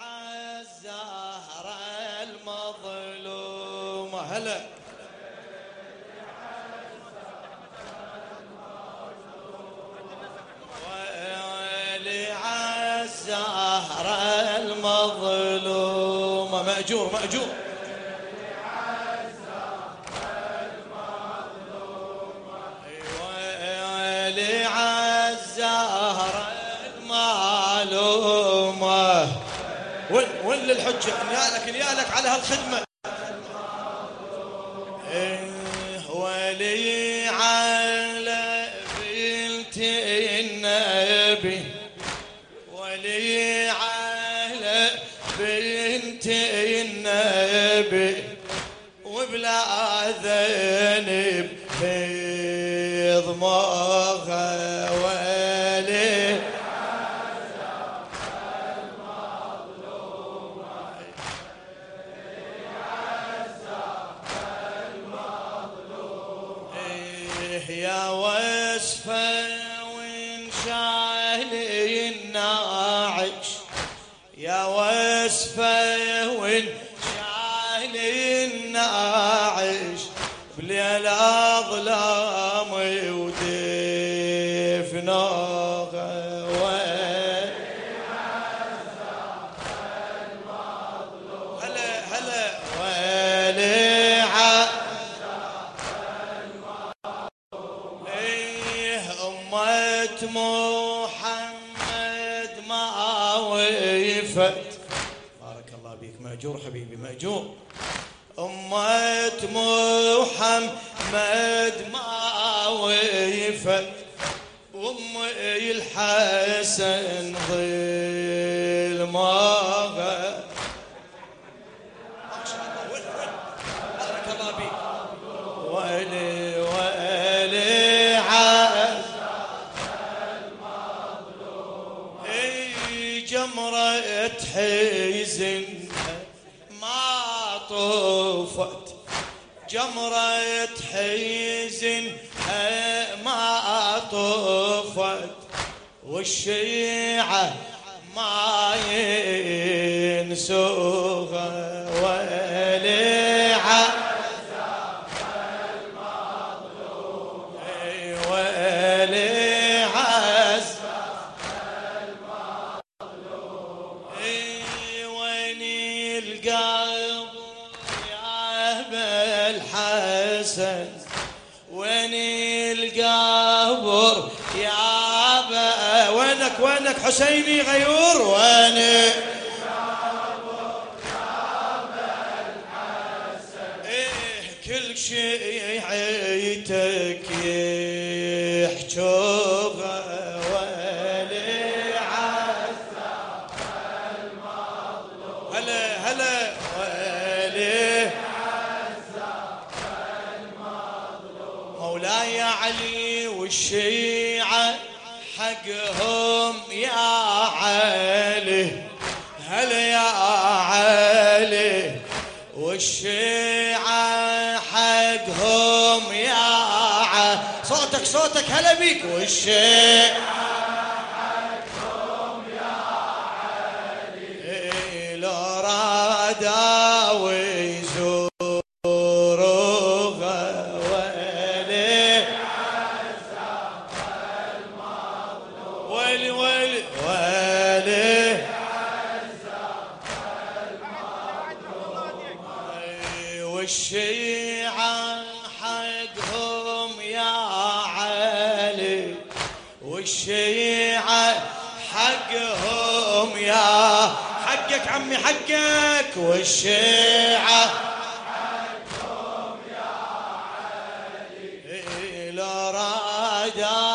عالزهرة المظلومة هلا. ويلي عالزهرة المظلومة مأجور مأجور. ويلي عالزهرة وين وين للحجة نيالك نيالك على هالخدمة. إيه ولي على بنت النبي. ولي على بنت النبي. وبلا ذنب في ضماغها يا وصفة وين شايلي الناعش يا وصفة وين شايلي الناعش بليل ظلام ودفناغه أمة محمد ما وفت. بارك الله بيك مأجور حبيبي مأجور. أمة محمد ما وفت. أم الحسن ظل جمرة حزن ما طفت جمرة حزن ما طفت والشيعة ما ينسوها القلب يا أبا الحسن ويني القبر يا أبا؟ وينك وينك حسيني غيور؟ ويني إيه كل شيء عيتك مولاي علي والشيعة حقهم يا علي. هلا يا علي والشيعة حقهم يا ع... صوتك صوتك هلا بيك. والشيعة إيه لو رادا ويلي ويلي ويلي. والشيعة حقهم يا علي. والشيعة حقهم يا حقك عمي حقك. والشيعة حقهم يا علي. إيه، لو راجع